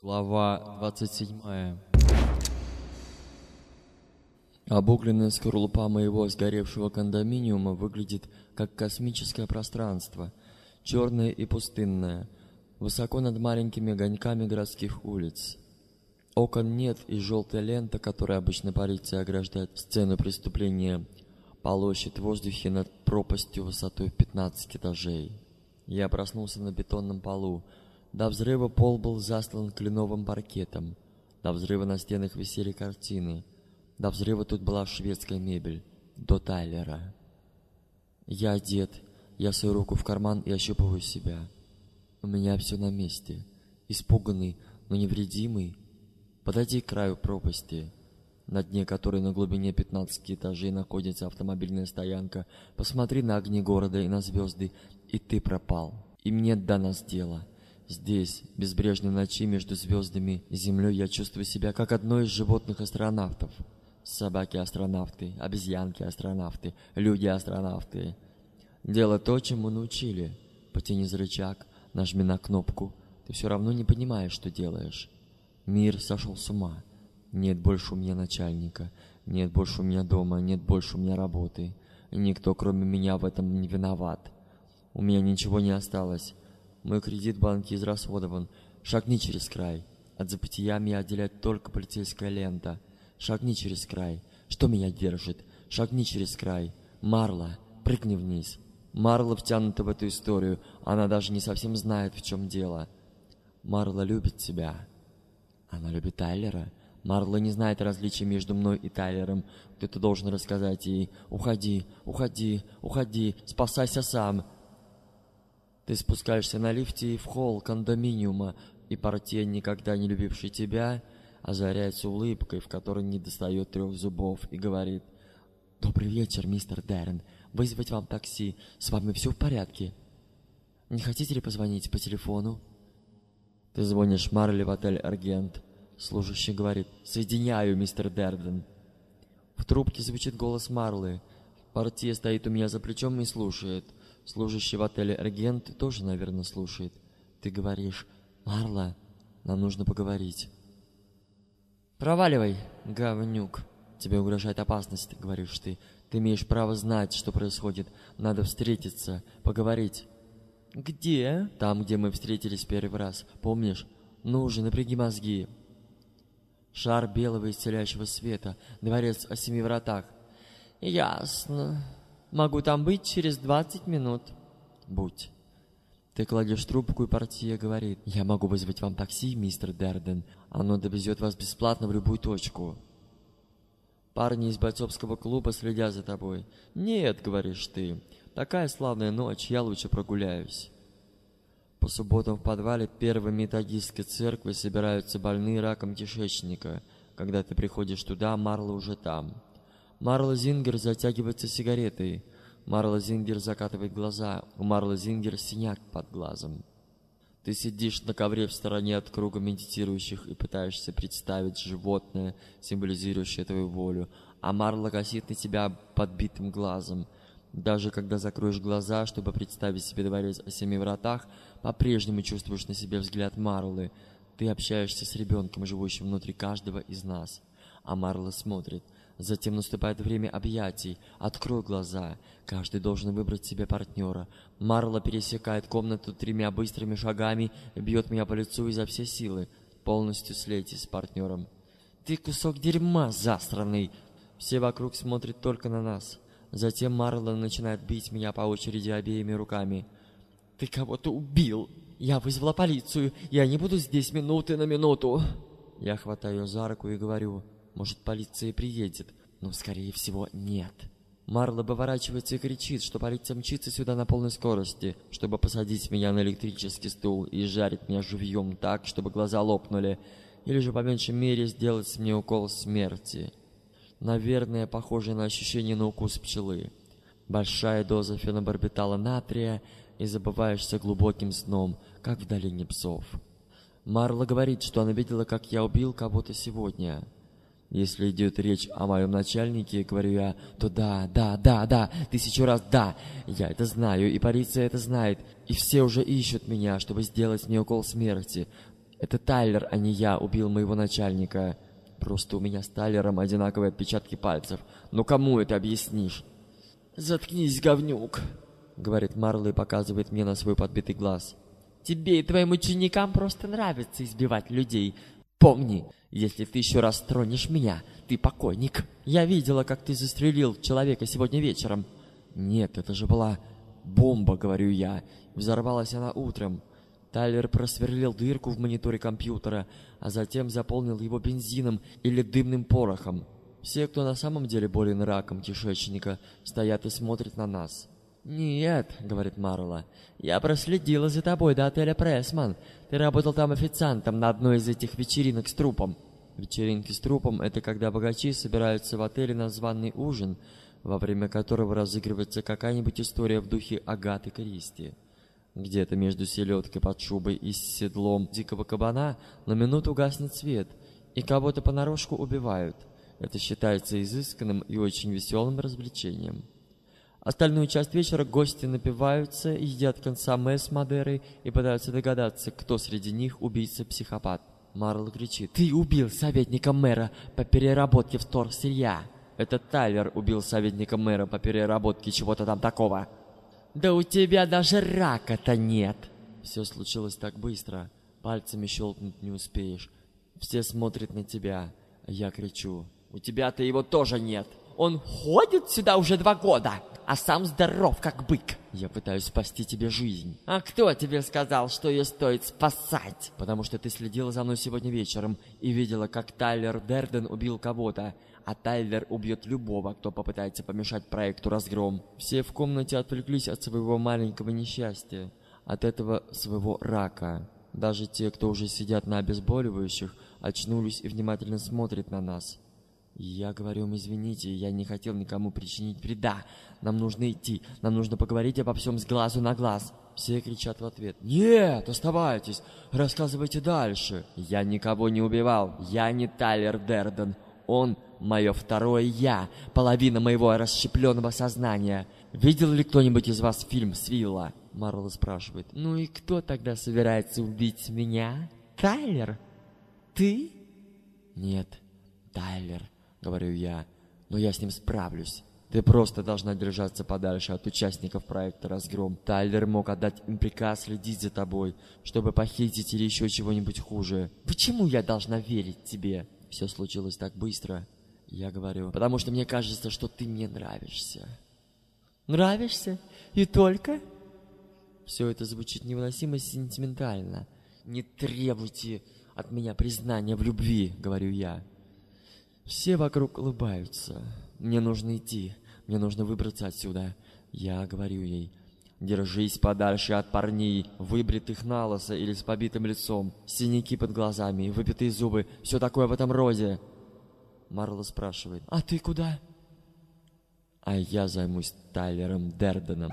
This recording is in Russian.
Глава 27 Обугленная скорлупа моего сгоревшего кондоминиума выглядит как космическое пространство, черное и пустынное, высоко над маленькими огоньками городских улиц. Окон нет, и желтая лента, которая обычно полиция ограждает сцену преступления, полощет в воздухе над пропастью высотой в 15 этажей. Я проснулся на бетонном полу, до взрыва пол был застлан кленовым паркетом. До взрыва на стенах висели картины. До взрыва тут была шведская мебель. До Тайлера. Я одет. Я свою руку в карман и ощупываю себя. У меня все на месте. Испуганный, но невредимый. Подойди к краю пропасти, на дне которой на глубине 15 этажей находится автомобильная стоянка. Посмотри на огни города и на звезды, и ты пропал. Им нет до нас. Здесь, безбрежной ночи между звездами и землей, я чувствую себя как одно из животных-астронавтов. Собаки-астронавты, обезьянки-астронавты, люди-астронавты. Дело то, чему научили. Потяни за рычаг, нажми на кнопку. Ты все равно не понимаешь, что делаешь. Мир сошел с ума. Нет больше у меня начальника, нет больше у меня дома, нет больше у меня работы. Никто, кроме меня, в этом не виноват. У меня ничего не осталось. Мой кредит в банке израсходован. Шагни через край. От забытия меня отделяет только полицейская лента. Шагни через край. Что меня держит? Шагни через край. Марла, прыгни вниз. Марла втянута в эту историю. Она даже не совсем знает, в чем дело. Марла любит тебя. Она любит Тайлера. Марла не знает различия между мной и Тайлером. Кто-то должен рассказать ей. Уходи, уходи, уходи, спасайся сам. Ты спускаешься на лифте в холл кондоминиума, и портье, никогда не любивший тебя, озаряется улыбкой, в которой не достает трех зубов, и говорит «Добрый вечер, мистер Дэрен. Вызвать вам такси. С вами все в порядке? Не хотите ли позвонить по телефону?» Ты звонишь Марли в отель «Аргент». Служащий говорит «Соединяю, мистер Дерден». В трубке звучит голос Марлы. Портье стоит у меня за плечом и слушает – Служащий в отеле Регент тоже, наверное, слушает. Ты говоришь, Марла, нам нужно поговорить. Проваливай, говнюк. Тебе угрожает опасность, говоришь ты. Ты имеешь право знать, что происходит. Надо встретиться, поговорить. Где? Там, где мы встретились первый раз. Помнишь? Ну уже, напряги мозги. Шар белого исцеляющего света. Дворец о семи вратах. Ясно. Могу там быть через 20 минут. Будь. Ты кладешь трубку, и портье говорит, «Я могу вызвать вам такси, мистер Дерден. Оно довезет вас бесплатно в любую точку». Парни из бойцовского клуба следят за тобой. «Нет», — говоришь ты, — «такая славная ночь, я лучше прогуляюсь». По субботам в подвале первой методистской церкви собираются больные раком кишечника. Когда ты приходишь туда, Марла уже там. Марла Зингер затягивается сигаретой. Марла Зингер закатывает глаза. У Марла Зингер синяк под глазом. Ты сидишь на ковре в стороне от круга медитирующих и пытаешься представить животное, символизирующее твою волю, а Марла косит на тебя подбитым глазом. Даже когда закроешь глаза, чтобы представить себе дворец о семи вратах, по-прежнему чувствуешь на себе взгляд Марлы. Ты общаешься с ребенком, живущим внутри каждого из нас. А Марла смотрит — Затем наступает время объятий. Открой глаза. Каждый должен выбрать себе партнера. Марла пересекает комнату тремя быстрыми шагами бьет меня по лицу изо всей силы. Полностью слейтесь с партнером. Ты кусок дерьма, засранный! Все вокруг смотрят только на нас. Затем Марла начинает бить меня по очереди обеими руками. Ты кого-то убил! Я вызвала полицию. Я не буду здесь минуты на минуту. Я хватаю за руку и говорю... Может, полиция приедет, но, скорее всего, нет. Марла поворачивается и кричит, что полиция мчится сюда на полной скорости, чтобы посадить меня на электрический стул и жарить меня живьем так, чтобы глаза лопнули, или же, по меньшей мере, сделать мне укол смерти. Наверное, похоже на ощущение на укус пчелы. Большая доза фенобарбитала натрия, и забываешься глубоким сном, как в долине псов. Марла говорит, что она видела, как я убил кого-то сегодня. Если идет речь о моем начальнике, говорю я, то да, да, да, да, тысячу раз да. Я это знаю, и полиция это знает, и все уже ищут меня, чтобы сделать мне укол смерти. Это Тайлер, а не я, убил моего начальника. Просто у меня с Тайлером одинаковые отпечатки пальцев. Ну кому это объяснишь? Заткнись, говнюк, говорит Марла и показывает мне на свой подбитый глаз. Тебе и твоим ученикам просто нравится избивать людей. Помни, если ты еще раз тронешь меня, ты покойник. Я видела, как ты застрелил человека сегодня вечером. Нет, это же была бомба, говорю я. Взорвалась она утром. Тайлер просверлил дырку в мониторе компьютера, а затем заполнил его бензином или дымным порохом. Все, кто на самом деле болен раком кишечника, стоят и смотрят на нас. «Нет», — говорит Марла, — «я проследила за тобой до отеля Прессман. Ты работал там официантом на одной из этих вечеринок с трупом». Вечеринки с трупом — это когда богачи собираются в отеле на званый ужин, во время которого разыгрывается какая-нибудь история в духе Агаты Кристи. Где-то между селедкой под шубой и седлом дикого кабана на минуту гаснет свет, и кого-то понарошку убивают. Это считается изысканным и очень веселым развлечением. Остальную часть вечера гости напиваются, едят консоме с Мадерой и пытаются догадаться, кто среди них убийца-психопат. Марл кричит. «Ты убил советника мэра по переработке вторсырья!» «Это Тайлер убил советника мэра по переработке чего-то там такого!» «Да у тебя даже рака-то нет!» Все случилось так быстро. Пальцами щелкнуть не успеешь. Все смотрят на тебя. Я кричу. «У тебя-то его тоже нет!» Он ходит сюда уже два года, а сам здоров, как бык. Я пытаюсь спасти тебе жизнь. А кто тебе сказал, что ее стоит спасать? Потому что ты следила за мной сегодня вечером и видела, как Тайлер Дерден убил кого-то, а Тайлер убьет любого, кто попытается помешать проекту «Разгром». Все в комнате отвлеклись от своего маленького несчастья, от этого своего рака. Даже те, кто уже сидят на обезболивающих, очнулись и внимательно смотрят на нас. Я говорю им, извините, я не хотел никому причинить вреда. Нам нужно идти, нам нужно поговорить обо всем с глазу на глаз. Все кричат в ответ. Нет, оставайтесь, рассказывайте дальше. Я никого не убивал, я не Тайлер Дерден. Он мое второе «я», половина моего расщепленного сознания. Видел ли кто-нибудь из вас фильм «Свилла»? Марла спрашивает. Ну и кто тогда собирается убить меня? Тайлер? Ты? Нет, Тайлер говорю я, но я с ним справлюсь. Ты просто должна держаться подальше от участников проекта «Разгром». Тайлер мог отдать им приказ следить за тобой, чтобы похитить или еще чего-нибудь хуже. Почему я должна верить тебе? Все случилось так быстро. Я говорю, потому что мне кажется, что ты мне нравишься. Нравишься? И только? Все это звучит невыносимо сентиментально. Не требуйте от меня признания в любви, говорю я. Все вокруг улыбаются. Мне нужно идти. Мне нужно выбраться отсюда. Я говорю ей. Держись подальше от парней, выбритых на лысо или с побитым лицом, синяки под глазами, выпитые зубы, все такое в этом роде. Марла спрашивает, а ты куда? А я займусь Тайлером Дерденом.